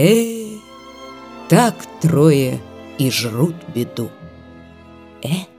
Э, так трое и жрут беду. Э.